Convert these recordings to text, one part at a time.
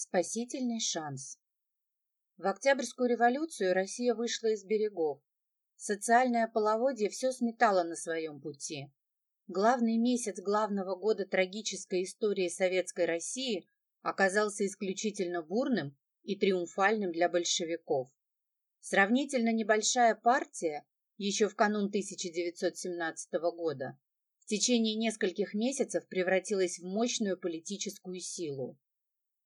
Спасительный шанс. В Октябрьскую революцию Россия вышла из берегов. Социальное половодье все сметало на своем пути. Главный месяц главного года трагической истории Советской России оказался исключительно бурным и триумфальным для большевиков. Сравнительно небольшая партия, еще в канун 1917 года, в течение нескольких месяцев превратилась в мощную политическую силу.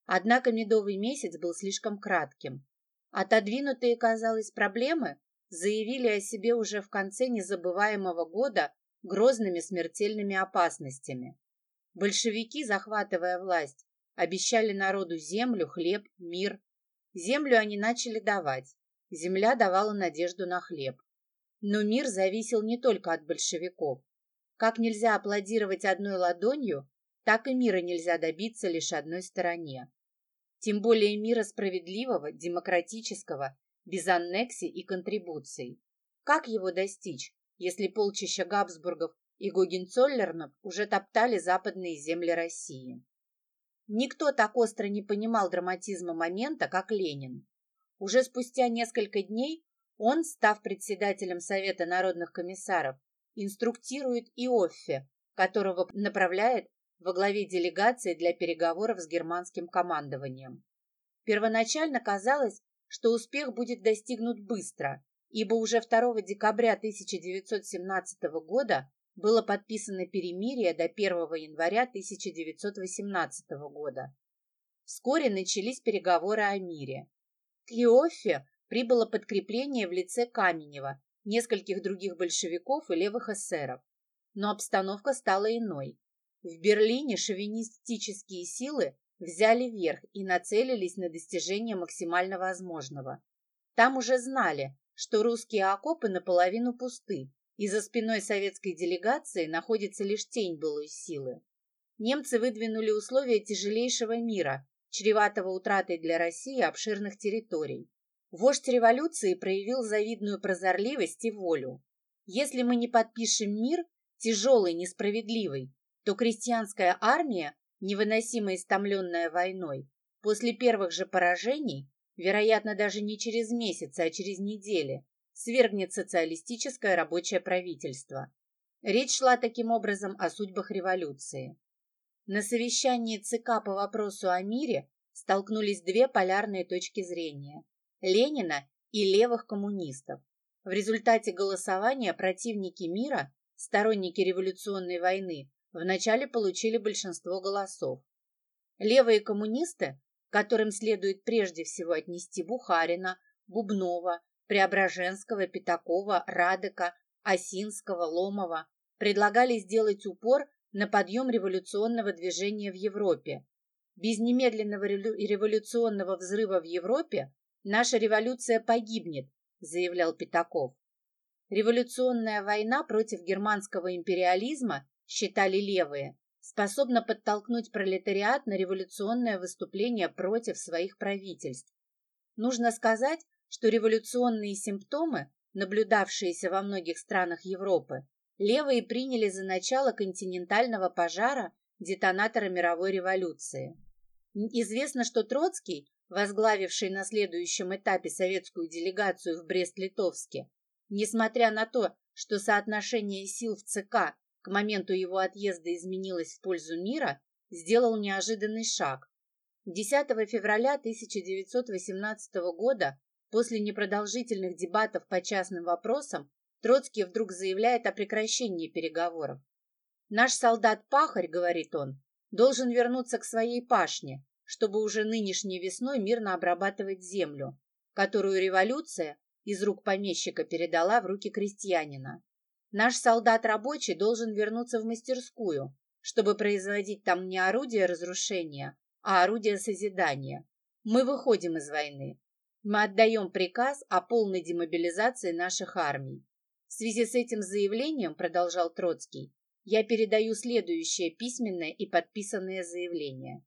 Однако медовый месяц был слишком кратким. Отодвинутые, казалось, проблемы заявили о себе уже в конце незабываемого года грозными смертельными опасностями. Большевики, захватывая власть, обещали народу землю, хлеб, мир. Землю они начали давать. Земля давала надежду на хлеб. Но мир зависел не только от большевиков. Как нельзя аплодировать одной ладонью, так и мира нельзя добиться лишь одной стороне. Тем более мира справедливого, демократического, без аннексий и контрибуций. Как его достичь, если полчища Габсбургов и Гогенцоллернов уже топтали западные земли России? Никто так остро не понимал драматизма момента, как Ленин. Уже спустя несколько дней он, став председателем Совета народных комиссаров, инструктирует Иоффе, которого направляет во главе делегации для переговоров с германским командованием. Первоначально казалось, что успех будет достигнут быстро, ибо уже 2 декабря 1917 года было подписано перемирие до 1 января 1918 года. Вскоре начались переговоры о мире. К Иоффе прибыло подкрепление в лице Каменева, нескольких других большевиков и левых эсеров. Но обстановка стала иной. В Берлине шовинистические силы взяли верх и нацелились на достижение максимально возможного. Там уже знали, что русские окопы наполовину пусты, и за спиной советской делегации находится лишь тень былой силы. Немцы выдвинули условия тяжелейшего мира, чреватого утратой для России обширных территорий. Вождь революции проявил завидную прозорливость и волю. Если мы не подпишем мир, тяжелый, несправедливый, то крестьянская армия, невыносимо истомленная войной, после первых же поражений, вероятно, даже не через месяц, а через недели, свергнет социалистическое рабочее правительство. Речь шла таким образом о судьбах революции. На совещании ЦК по вопросу о мире столкнулись две полярные точки зрения – Ленина и левых коммунистов. В результате голосования противники мира, сторонники революционной войны, вначале получили большинство голосов. Левые коммунисты, которым следует прежде всего отнести Бухарина, Бубнова, Преображенского, Пятакова, Радека, Осинского, Ломова, предлагали сделать упор на подъем революционного движения в Европе. Без немедленного революционного взрыва в Европе наша революция погибнет, заявлял Пятаков. Революционная война против германского империализма считали левые, способна подтолкнуть пролетариат на революционное выступление против своих правительств. Нужно сказать, что революционные симптомы, наблюдавшиеся во многих странах Европы, левые приняли за начало континентального пожара детонатора мировой революции. Известно, что Троцкий, возглавивший на следующем этапе советскую делегацию в Брест-Литовске, несмотря на то, что соотношение сил в ЦК к моменту его отъезда изменилось в пользу мира, сделал неожиданный шаг. 10 февраля 1918 года, после непродолжительных дебатов по частным вопросам, Троцкий вдруг заявляет о прекращении переговоров. «Наш солдат-пахарь, — говорит он, — должен вернуться к своей пашне, чтобы уже нынешней весной мирно обрабатывать землю, которую революция из рук помещика передала в руки крестьянина. Наш солдат-рабочий должен вернуться в мастерскую, чтобы производить там не орудие разрушения, а орудие созидания. Мы выходим из войны. Мы отдаем приказ о полной демобилизации наших армий. В связи с этим заявлением, продолжал Троцкий, я передаю следующее письменное и подписанное заявление.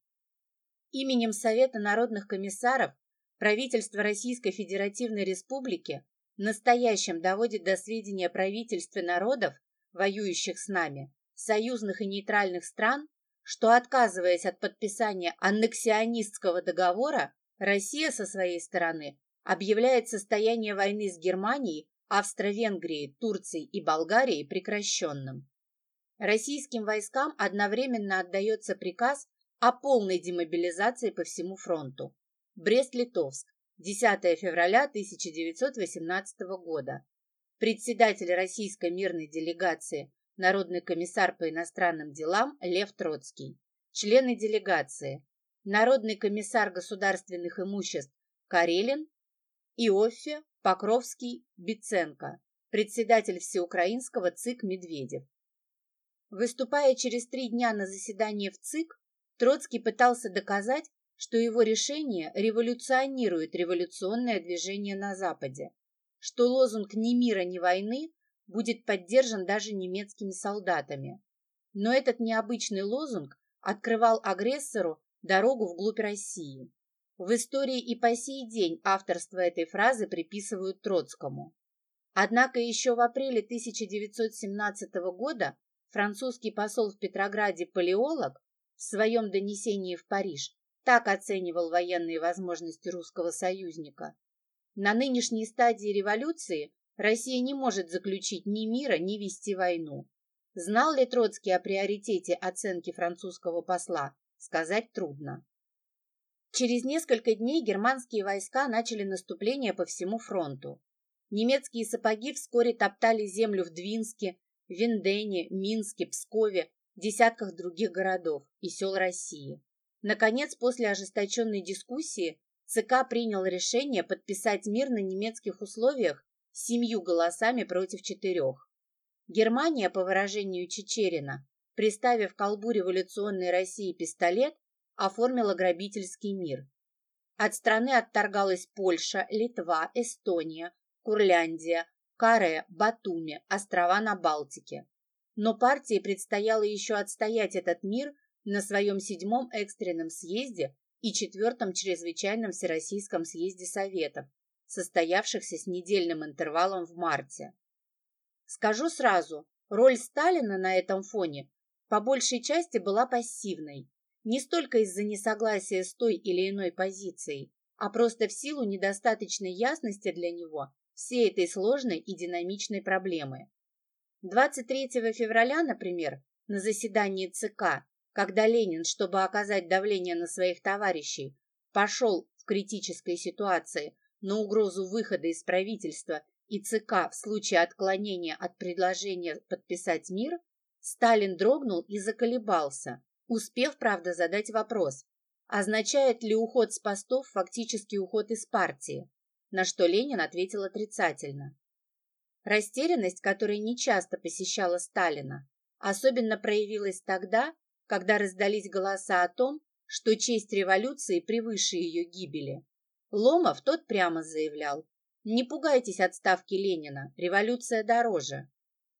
Именем Совета народных комиссаров правительство Российской Федеративной Республики настоящем доводит до сведения правительств и народов, воюющих с нами, союзных и нейтральных стран, что, отказываясь от подписания аннексионистского договора, Россия со своей стороны объявляет состояние войны с Германией, Австро-Венгрией, Турцией и Болгарией прекращенным. Российским войскам одновременно отдается приказ о полной демобилизации по всему фронту. Брест-Литовск, 10 февраля 1918 года. Председатель российской мирной делегации Народный комиссар по иностранным делам Лев Троцкий. Члены делегации. Народный комиссар государственных имуществ Карелин, Иоффе, Покровский, Биценко. Председатель Всеукраинского ЦИК Медведев. Выступая через три дня на заседании в ЦИК, Троцкий пытался доказать, что его решение революционирует революционное движение на Западе, что лозунг «ни мира, ни войны» будет поддержан даже немецкими солдатами. Но этот необычный лозунг открывал агрессору дорогу вглубь России. В истории и по сей день авторство этой фразы приписывают Троцкому. Однако еще в апреле 1917 года французский посол в Петрограде Палеолог в своем донесении в Париж так оценивал военные возможности русского союзника. На нынешней стадии революции Россия не может заключить ни мира, ни вести войну. Знал ли Троцкий о приоритете оценки французского посла, сказать трудно. Через несколько дней германские войска начали наступление по всему фронту. Немецкие сапоги вскоре топтали землю в Двинске, Виндене, Минске, Пскове, десятках других городов и сел России. Наконец, после ожесточенной дискуссии, ЦК принял решение подписать мир на немецких условиях семью голосами против четырех. Германия, по выражению Чечерина, приставив к колбу революционной России пистолет, оформила грабительский мир. От страны отторгалась Польша, Литва, Эстония, Курляндия, Каре, Батуми, острова на Балтике. Но партии предстояло еще отстоять этот мир на своем седьмом экстренном съезде и четвертом чрезвычайном Всероссийском съезде Советов, состоявшихся с недельным интервалом в марте. Скажу сразу, роль Сталина на этом фоне по большей части была пассивной, не столько из-за несогласия с той или иной позицией, а просто в силу недостаточной ясности для него всей этой сложной и динамичной проблемы. 23 февраля, например, на заседании ЦК, когда Ленин, чтобы оказать давление на своих товарищей, пошел в критической ситуации на угрозу выхода из правительства и ЦК в случае отклонения от предложения подписать мир, Сталин дрогнул и заколебался, успев, правда, задать вопрос, означает ли уход с постов фактически уход из партии, на что Ленин ответил отрицательно. Растерянность, которая нечасто посещала Сталина, особенно проявилась тогда, когда раздались голоса о том, что честь революции превыше ее гибели. Ломов тот прямо заявлял, не пугайтесь отставки Ленина, революция дороже.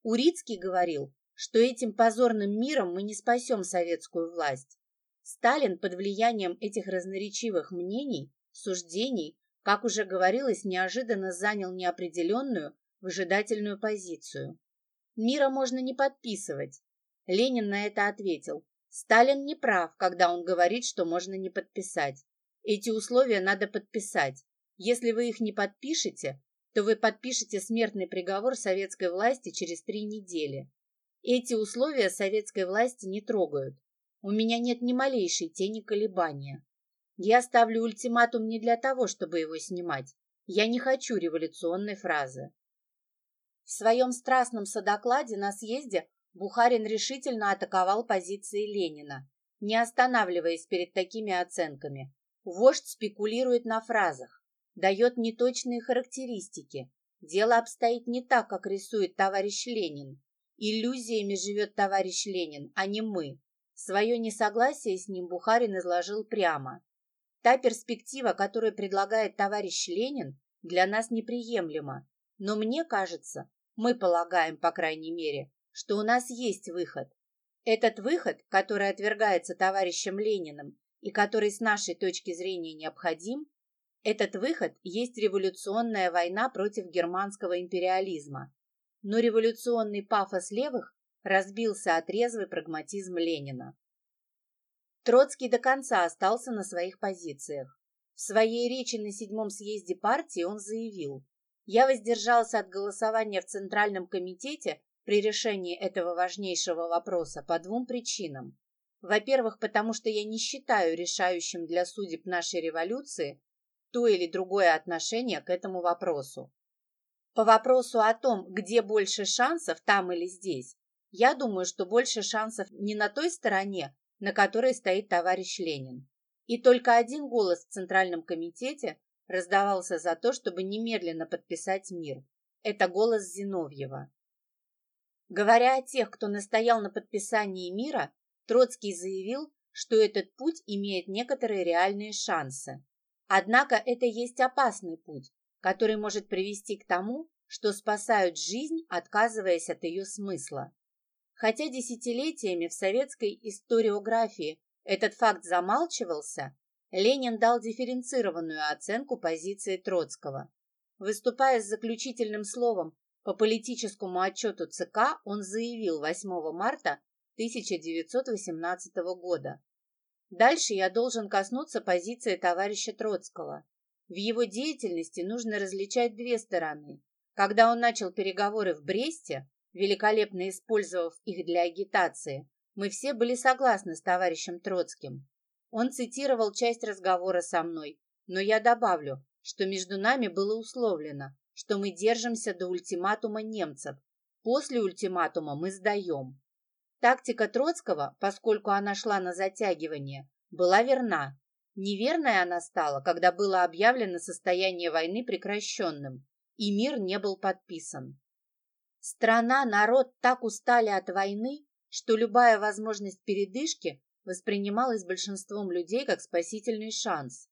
Урицкий говорил, что этим позорным миром мы не спасем советскую власть. Сталин под влиянием этих разноречивых мнений, суждений, как уже говорилось, неожиданно занял неопределенную, выжидательную позицию. Мира можно не подписывать. Ленин на это ответил. Сталин не прав, когда он говорит, что можно не подписать. Эти условия надо подписать. Если вы их не подпишете, то вы подпишете смертный приговор советской власти через три недели. Эти условия советской власти не трогают. У меня нет ни малейшей тени колебания. Я ставлю ультиматум не для того, чтобы его снимать. Я не хочу революционной фразы. В своем страстном содокладе на съезде Бухарин решительно атаковал позиции Ленина, не останавливаясь перед такими оценками. Вождь спекулирует на фразах, дает неточные характеристики. Дело обстоит не так, как рисует товарищ Ленин. Иллюзиями живет товарищ Ленин, а не мы. Свое несогласие с ним Бухарин изложил прямо. Та перспектива, которую предлагает товарищ Ленин, для нас неприемлема. Но мне кажется, мы полагаем, по крайней мере, что у нас есть выход. Этот выход, который отвергается товарищем Лениным и который с нашей точки зрения необходим, этот выход есть революционная война против германского империализма. Но революционный пафос левых разбился от резвый прагматизм Ленина. Троцкий до конца остался на своих позициях. В своей речи на седьмом съезде партии он заявил, «Я воздержался от голосования в Центральном комитете при решении этого важнейшего вопроса по двум причинам. Во-первых, потому что я не считаю решающим для судеб нашей революции то или другое отношение к этому вопросу. По вопросу о том, где больше шансов, там или здесь, я думаю, что больше шансов не на той стороне, на которой стоит товарищ Ленин. И только один голос в Центральном комитете раздавался за то, чтобы немедленно подписать мир. Это голос Зиновьева. Говоря о тех, кто настоял на подписании мира, Троцкий заявил, что этот путь имеет некоторые реальные шансы. Однако это есть опасный путь, который может привести к тому, что спасают жизнь, отказываясь от ее смысла. Хотя десятилетиями в советской историографии этот факт замалчивался, Ленин дал дифференцированную оценку позиции Троцкого. Выступая с заключительным словом по политическому отчету ЦК, он заявил 8 марта 1918 года. Дальше я должен коснуться позиции товарища Троцкого. В его деятельности нужно различать две стороны. Когда он начал переговоры в Бресте, великолепно использовав их для агитации, мы все были согласны с товарищем Троцким. Он цитировал часть разговора со мной, но я добавлю, что между нами было условлено, что мы держимся до ультиматума немцев. После ультиматума мы сдаем. Тактика Троцкого, поскольку она шла на затягивание, была верна. Неверной она стала, когда было объявлено состояние войны прекращенным, и мир не был подписан. Страна, народ так устали от войны, что любая возможность передышки воспринималась большинством людей как спасительный шанс.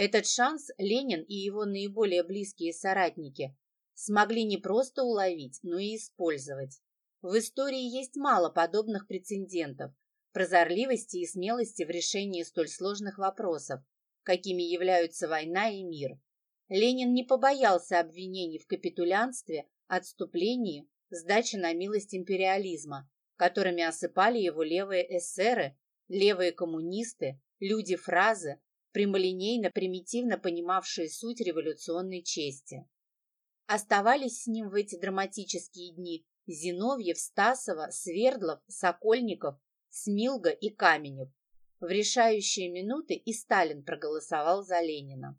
Этот шанс Ленин и его наиболее близкие соратники смогли не просто уловить, но и использовать. В истории есть мало подобных прецедентов, прозорливости и смелости в решении столь сложных вопросов, какими являются война и мир. Ленин не побоялся обвинений в капитулянстве, отступлении, сдаче на милость империализма, которыми осыпали его левые эсеры, левые коммунисты, люди фразы, прямолинейно, примитивно понимавшие суть революционной чести. Оставались с ним в эти драматические дни Зиновьев, Стасова, Свердлов, Сокольников, Смилга и Каменев. В решающие минуты и Сталин проголосовал за Ленина.